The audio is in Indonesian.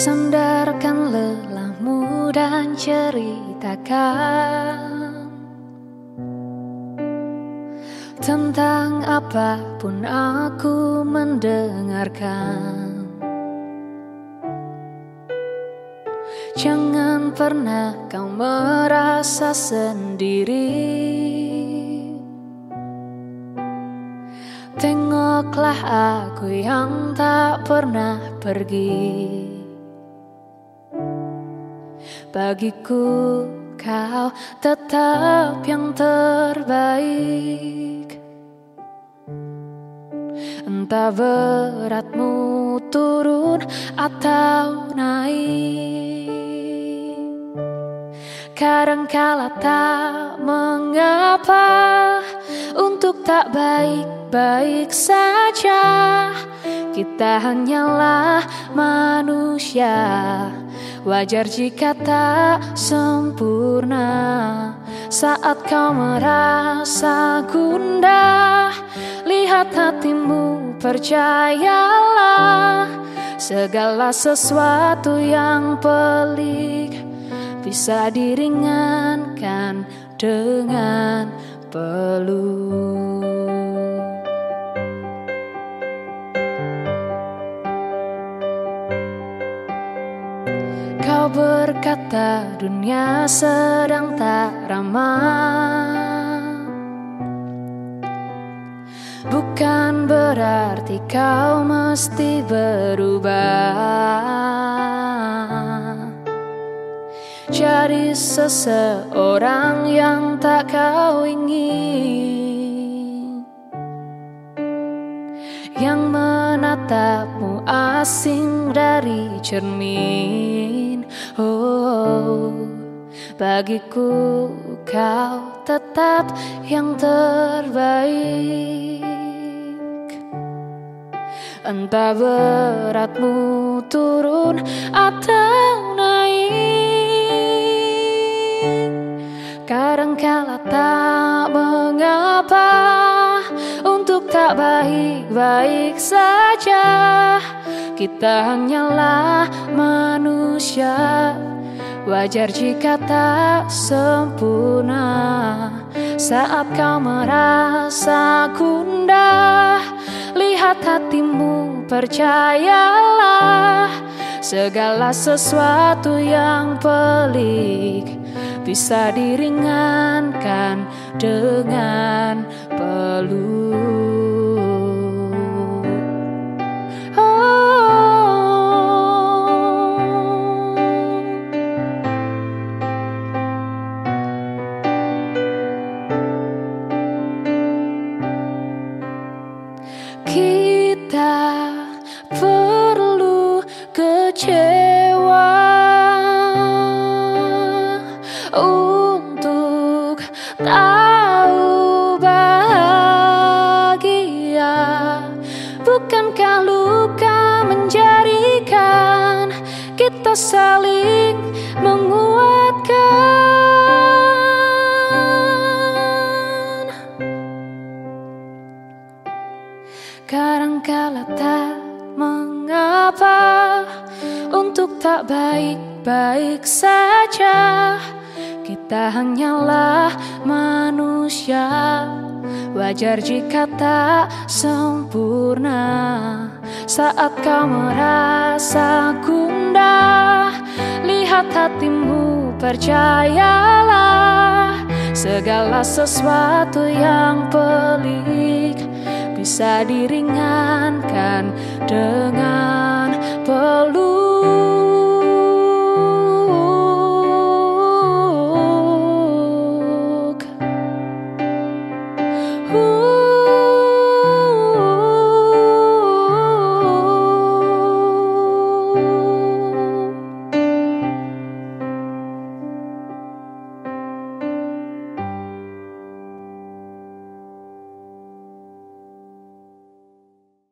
Sandarkan lelahmu dan ceritakan Tentang apa pun aku mendengarkan. Jangan pernah kau merasa sendiri. Tengoklah aku yang tak pernah pergi Bagiku kau tetap yang terbaik. Entah beratmu turun atau naik. Kadangkala tak mengapa Untuk tak baik-baik saja Kita hanyalah manusia Wajar jika tak sempurna. Saat kau merasa gundah Lihat hatimu percayalah. Segala sesuatu yang pelik Bisa diringankan dengan peluk Kau berkata dunia sedang tak ramah. Bukan berarti kau mesti berubah. Jadi seseorang yang tak kau ingin. Yang menatapmu asing dari cermin Oh, bagiku kau tetap yang terbaik. Entah beratmu turun atau naik baik-baik saja. Kita hanyalah manusia. Wajar jika tak sempurna. Saat kau merasa gundah Lihat hatimu percayalah. Segala sesuatu yang pelik Bisa diringankan dengan kita perlu kecewa untuk tahu bahagia. Bukankah luka menjadikan kita saling menguatkan Kadangkala tak mengapa Untuk tak baik-baik saja. Kita hanyalah manusia. Wajar jika tak sempurna. Saat kau merasa gundah Lihat hatimu percayalah. Segala sesuatu yang pelik bisa diringankan dengan peluk